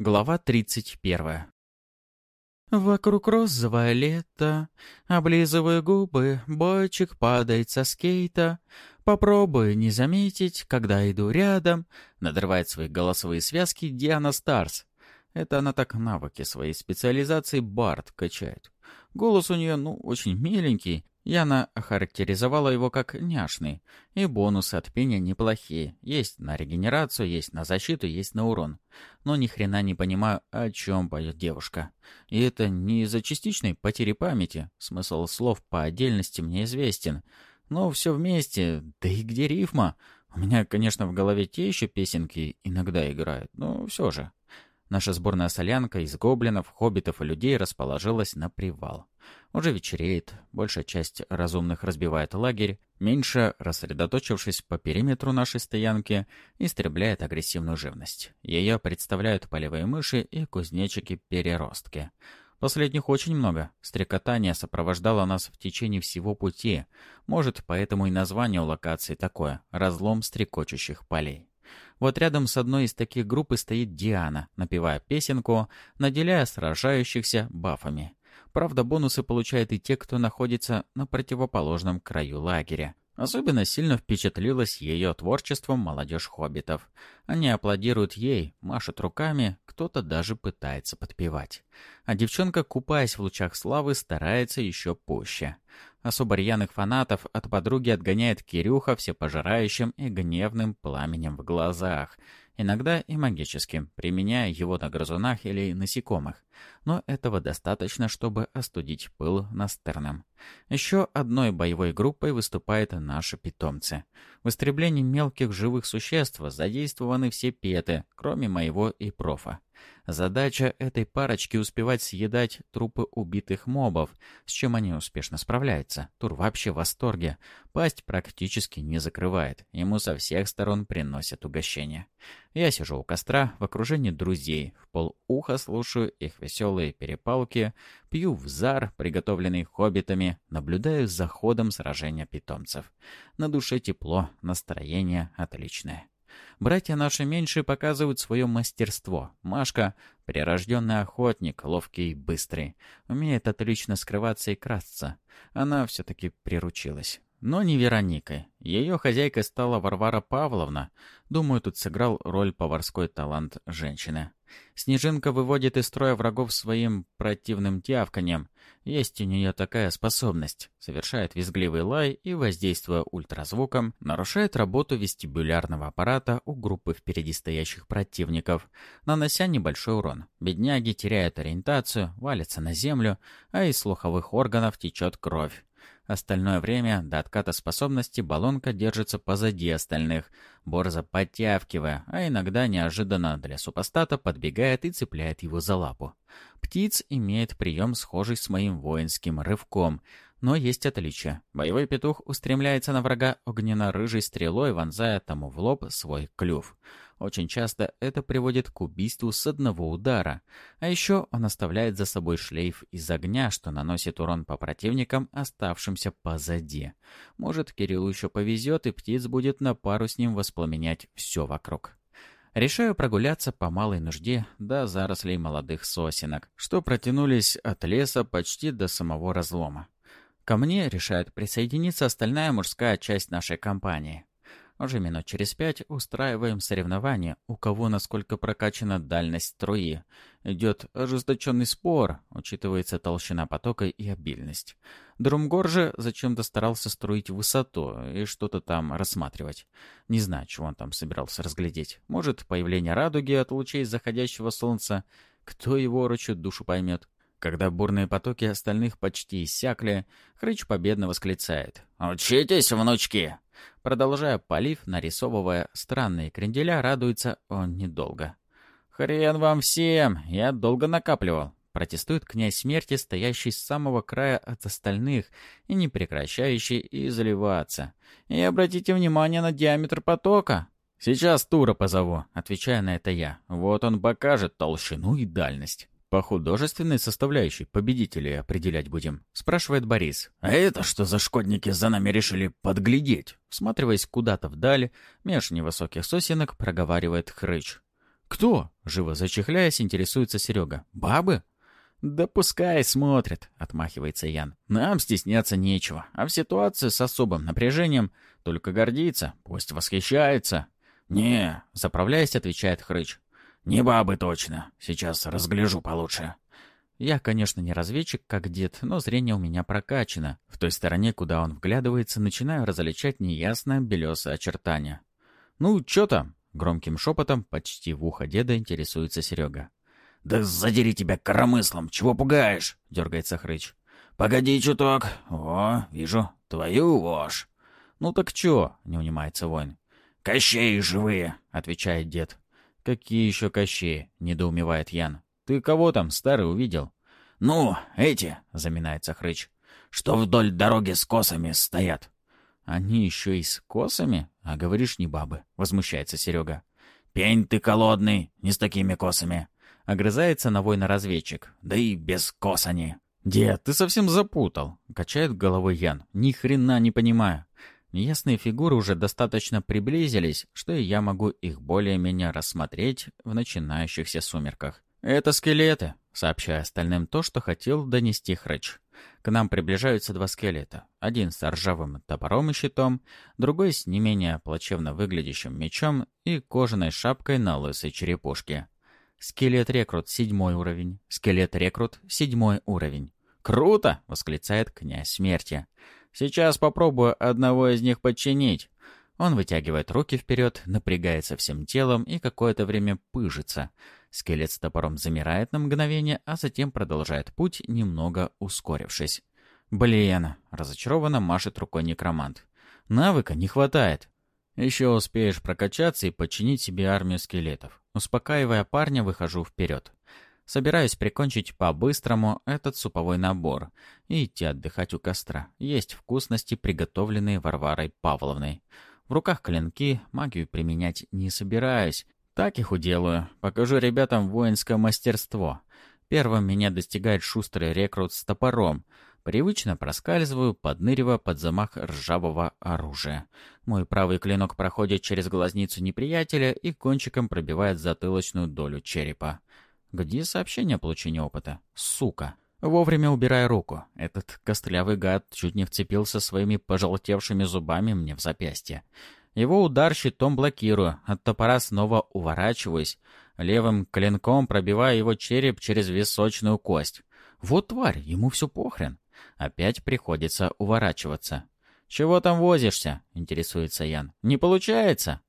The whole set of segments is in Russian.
Глава 31. Вокруг розовое лето, облизываю губы, бойчик падает со скейта. Попробуй не заметить, когда иду рядом, надрывает свои голосовые связки Диана Старс. Это она так навыки своей специализации Барт качает. Голос у нее, ну, очень миленький, Яна охарактеризовала его как няшный, и бонусы от пения неплохие. Есть на регенерацию, есть на защиту, есть на урон. Но ни хрена не понимаю, о чем поет девушка. И это не из-за частичной потери памяти. Смысл слов по отдельности мне известен. Но все вместе, да и где рифма? У меня, конечно, в голове те еще песенки иногда играют, но все же. Наша сборная солянка из гоблинов, хоббитов и людей расположилась на привал. Уже вечереет, большая часть разумных разбивает лагерь, меньше, рассредоточившись по периметру нашей стоянки, истребляет агрессивную живность. Ее представляют полевые мыши и кузнечики-переростки. Последних очень много. Стрекотание сопровождало нас в течение всего пути. Может, поэтому и название у локации такое — «Разлом стрекочущих полей». Вот рядом с одной из таких групп и стоит Диана, напевая песенку, наделяя сражающихся бафами. Правда, бонусы получают и те, кто находится на противоположном краю лагеря. Особенно сильно впечатлилась ее творчеством молодежь хоббитов. Они аплодируют ей, машут руками, кто-то даже пытается подпевать. А девчонка, купаясь в лучах славы, старается еще пуще. Особо рьяных фанатов от подруги отгоняет Кирюха всепожирающим и гневным пламенем в глазах — иногда и магическим, применяя его на грызунах или насекомых. Но этого достаточно, чтобы остудить пыл Настерном. Еще одной боевой группой выступают наши питомцы. В истреблении мелких живых существ задействованы все петы, кроме моего и профа. Задача этой парочки успевать съедать трупы убитых мобов, с чем они успешно справляются. Тур вообще в восторге. Пасть практически не закрывает. Ему со всех сторон приносят угощение. Я сижу у костра в окружении друзей. В полуха слушаю их веселые перепалки, пью в зар, приготовленный хоббитами, наблюдаю за ходом сражения питомцев. На душе тепло, настроение отличное. Братья наши меньше показывают свое мастерство. Машка — прирожденный охотник, ловкий и быстрый. Умеет отлично скрываться и красться. Она все-таки приручилась. Но не Вероникой. Ее хозяйкой стала Варвара Павловна. Думаю, тут сыграл роль поварской талант женщины. Снежинка выводит из строя врагов своим противным тявканьем. Есть у нее такая способность. Совершает визгливый лай и, воздействуя ультразвуком, нарушает работу вестибулярного аппарата у группы впереди стоящих противников, нанося небольшой урон. Бедняги теряют ориентацию, валятся на землю, а из слуховых органов течет кровь. Остальное время до отката способности баллонка держится позади остальных, борзо подтявкивая, а иногда неожиданно для супостата подбегает и цепляет его за лапу. Птиц имеет прием, схожий с моим воинским рывком, но есть отличие. Боевой петух устремляется на врага огненно-рыжей стрелой, вонзая тому в лоб свой клюв. Очень часто это приводит к убийству с одного удара. А еще он оставляет за собой шлейф из огня, что наносит урон по противникам, оставшимся позади. Может, Кириллу еще повезет, и птиц будет на пару с ним воспламенять все вокруг. Решаю прогуляться по малой нужде до зарослей молодых сосенок, что протянулись от леса почти до самого разлома. Ко мне решает присоединиться остальная мужская часть нашей компании. Уже минут через пять устраиваем соревнования, у кого насколько прокачана дальность струи. Идет ожесточенный спор, учитывается толщина потока и обильность. Друмгор же зачем-то старался строить высоту и что-то там рассматривать. Не знаю, чего он там собирался разглядеть. Может, появление радуги от лучей заходящего солнца. Кто его ручит душу поймет. Когда бурные потоки остальных почти иссякли, Хрыч победно восклицает. «Учитесь, внучки!» Продолжая полив, нарисовывая странные кренделя, радуется он недолго. «Хрен вам всем! Я долго накапливал!» Протестует князь смерти, стоящий с самого края от остальных и не прекращающий изливаться. «И обратите внимание на диаметр потока!» «Сейчас Тура позову», — отвечая на это я. «Вот он покажет толщину и дальность». «По художественной составляющей победителей определять будем?» — спрашивает Борис. «А это что за шкодники за нами решили подглядеть?» Всматриваясь куда-то вдаль, меж невысоких сосенок проговаривает Хрыч. «Кто?» — живо зачехляясь, интересуется Серега. «Бабы?» «Да пускай смотрят», — отмахивается Ян. «Нам стесняться нечего, а в ситуации с особым напряжением только гордиться, пусть восхищается». «Не», — заправляясь, отвечает Хрыч. «Не бабы точно. Сейчас разгляжу получше». Я, конечно, не разведчик, как дед, но зрение у меня прокачано. В той стороне, куда он вглядывается, начинаю различать неясное белесое очертание. «Ну, чё там?» — громким шепотом, почти в ухо деда, интересуется Серега. «Да задери тебя коромыслом! Чего пугаешь?» — дергается Хрыч. «Погоди чуток. О, вижу, твою вошь». «Ну так чё?» — не унимается воин. «Кощеи живые!» — отвечает дед. «Какие еще кощеи?» — недоумевает Ян. «Ты кого там, старый, увидел?» «Ну, эти!» — заминается Хрыч. «Что вдоль дороги с косами стоят». «Они еще и с косами? А говоришь, не бабы», — возмущается Серега. «Пень ты колодный, не с такими косами. Огрызается на воина-разведчик. Да и без кос они. «Дед, ты совсем запутал!» — качает головой Ян. «Ни хрена не понимаю!» Неясные фигуры уже достаточно приблизились, что и я могу их более-менее рассмотреть в начинающихся сумерках. «Это скелеты», — сообщая остальным то, что хотел донести Хрыч. К нам приближаются два скелета. Один с ржавым топором и щитом, другой с не менее плачевно выглядящим мечом и кожаной шапкой на лысой черепушке. Скелет-рекрут — седьмой уровень. Скелет-рекрут — седьмой уровень. «Круто!» — восклицает князь смерти. «Сейчас попробую одного из них подчинить». Он вытягивает руки вперед, напрягается всем телом и какое-то время пыжится. Скелет с топором замирает на мгновение, а затем продолжает путь, немного ускорившись. «Блин!» — разочарованно машет рукой некромант. «Навыка не хватает. Еще успеешь прокачаться и подчинить себе армию скелетов. Успокаивая парня, выхожу вперед. Собираюсь прикончить по-быстрому этот суповой набор и идти отдыхать у костра. Есть вкусности, приготовленные Варварой Павловной. В руках клинки, магию применять не собираюсь. Так их уделаю. Покажу ребятам воинское мастерство. Первым меня достигает шустрый рекрут с топором — Привычно проскальзываю, подныривая под замах ржавого оружия. Мой правый клинок проходит через глазницу неприятеля и кончиком пробивает затылочную долю черепа. Где сообщение о получении опыта? Сука. Вовремя убирая руку. Этот костлявый гад чуть не вцепился своими пожелтевшими зубами мне в запястье. Его удар щитом блокирую, от топора снова уворачиваюсь, левым клинком пробивая его череп через височную кость. Вот тварь, ему все похрен. Опять приходится уворачиваться. «Чего там возишься?» — интересуется Ян. «Не получается?»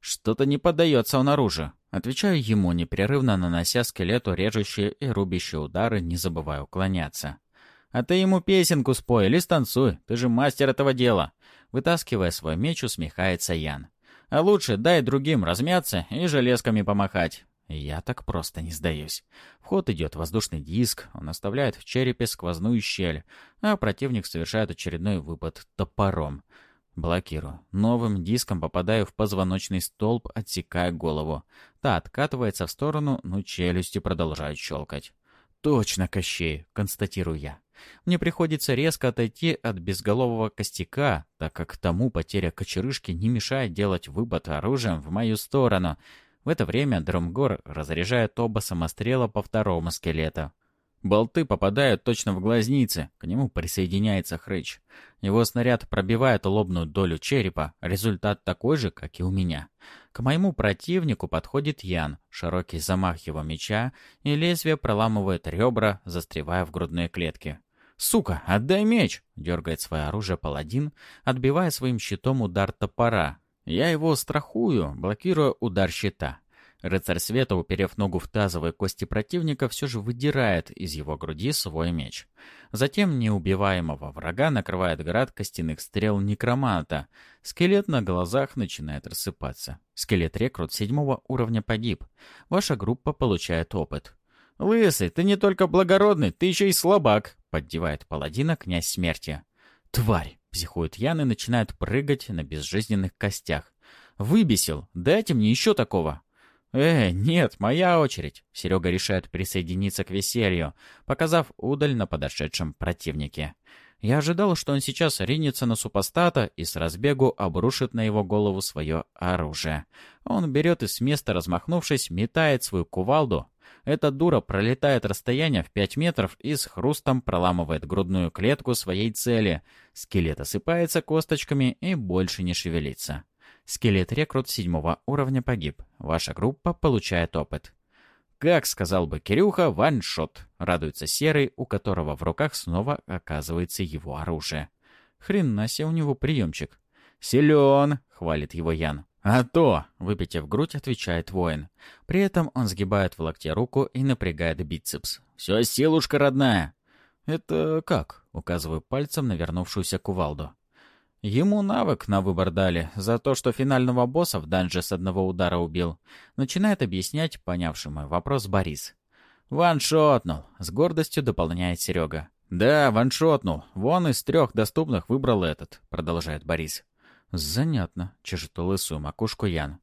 «Что-то не поддается он оружию». Отвечаю ему, непрерывно нанося скелету режущие и рубящие удары, не забывая уклоняться. «А ты ему песенку спой или станцуй, ты же мастер этого дела!» Вытаскивая свой меч, усмехается Ян. «А лучше дай другим размяться и железками помахать. Я так просто не сдаюсь. В ход идет воздушный диск, он оставляет в черепе сквозную щель, а противник совершает очередной выпад топором. Блокирую. Новым диском попадаю в позвоночный столб, отсекая голову. Та откатывается в сторону, но челюсти продолжают щелкать. «Точно, Кощей!» — констатирую я. Мне приходится резко отойти от безголового костяка, так как тому потеря кочерышки не мешает делать выпад оружием в мою сторону — в это время Дромгор разряжает оба самострела по второму скелету. Болты попадают точно в глазницы, к нему присоединяется Хрыч. Его снаряд пробивает лобную долю черепа, результат такой же, как и у меня. К моему противнику подходит Ян, широкий замах его меча, и лезвие проламывает ребра, застревая в грудной клетке. «Сука, отдай меч!» — дергает свое оружие паладин, отбивая своим щитом удар топора, я его страхую, блокируя удар щита. Рыцарь света, уперев ногу в тазовые кости противника, все же выдирает из его груди свой меч. Затем неубиваемого врага накрывает град костяных стрел некроманта. Скелет на глазах начинает рассыпаться. Скелет-рекрут седьмого уровня погиб. Ваша группа получает опыт. «Лысый, ты не только благородный, ты еще и слабак», — поддевает паладина князь смерти. «Тварь!» Психует Ян и начинает прыгать на безжизненных костях. «Выбесил! Дайте мне еще такого!» «Э, нет, моя очередь!» Серега решает присоединиться к веселью, показав удаль на подошедшем противнике. Я ожидал, что он сейчас ринется на супостата и с разбегу обрушит на его голову свое оружие. Он берет и с места размахнувшись, метает свою кувалду. Эта дура пролетает расстояние в 5 метров и с хрустом проламывает грудную клетку своей цели. Скелет осыпается косточками и больше не шевелится. Скелет-рекрут седьмого уровня погиб. Ваша группа получает опыт. Как сказал бы Кирюха, ваншот. Радуется Серый, у которого в руках снова оказывается его оружие. Хрена себе у него приемчик. «Силен!» — хвалит его Ян. «А то!» — выпитив грудь, отвечает воин. При этом он сгибает в локте руку и напрягает бицепс. «Все, силушка родная!» «Это как?» — указываю пальцем на вернувшуюся кувалду. Ему навык на выбор дали за то, что финального босса в данже с одного удара убил. Начинает объяснять понявший мой вопрос Борис. «Ваншотнул», — с гордостью дополняет Серега. «Да, ваншотнул. Вон из трех доступных выбрал этот», — продолжает Борис. «Занятно», — чешет лысую макушку Ян.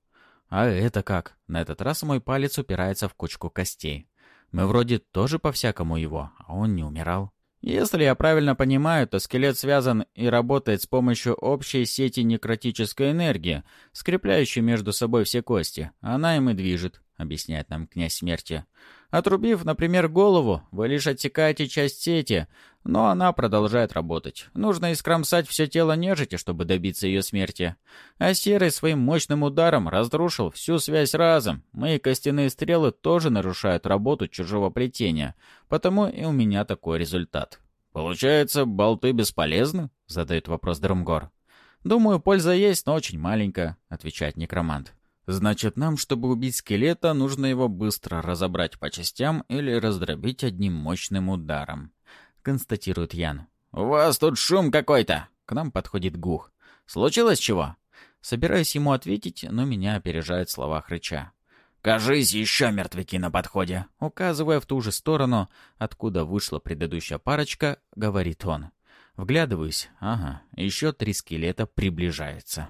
«А это как?» На этот раз мой палец упирается в кучку костей. Мы вроде тоже по-всякому его, а он не умирал. Если я правильно понимаю, то скелет связан и работает с помощью общей сети некротической энергии, скрепляющей между собой все кости. Она им и движет, объясняет нам князь смерти. Отрубив, например, голову, вы лишь отсекаете часть сети, но она продолжает работать. Нужно искромсать все тело нежити, чтобы добиться ее смерти. А Серый своим мощным ударом разрушил всю связь разом. Мои костяные стрелы тоже нарушают работу чужого плетения, потому и у меня такой результат. «Получается, болты бесполезны?» — задает вопрос Дромгор. «Думаю, польза есть, но очень маленькая», — отвечает некромант. Значит, нам, чтобы убить скелета, нужно его быстро разобрать по частям или раздробить одним мощным ударом. Констатирует Ян. «У вас тут шум какой-то!» К нам подходит Гух. «Случилось чего?» Собираюсь ему ответить, но меня опережают слова хрыча. «Кажись, еще мертвяки на подходе!» Указывая в ту же сторону, откуда вышла предыдущая парочка, говорит он. Вглядываюсь. Ага, еще три скелета приближаются.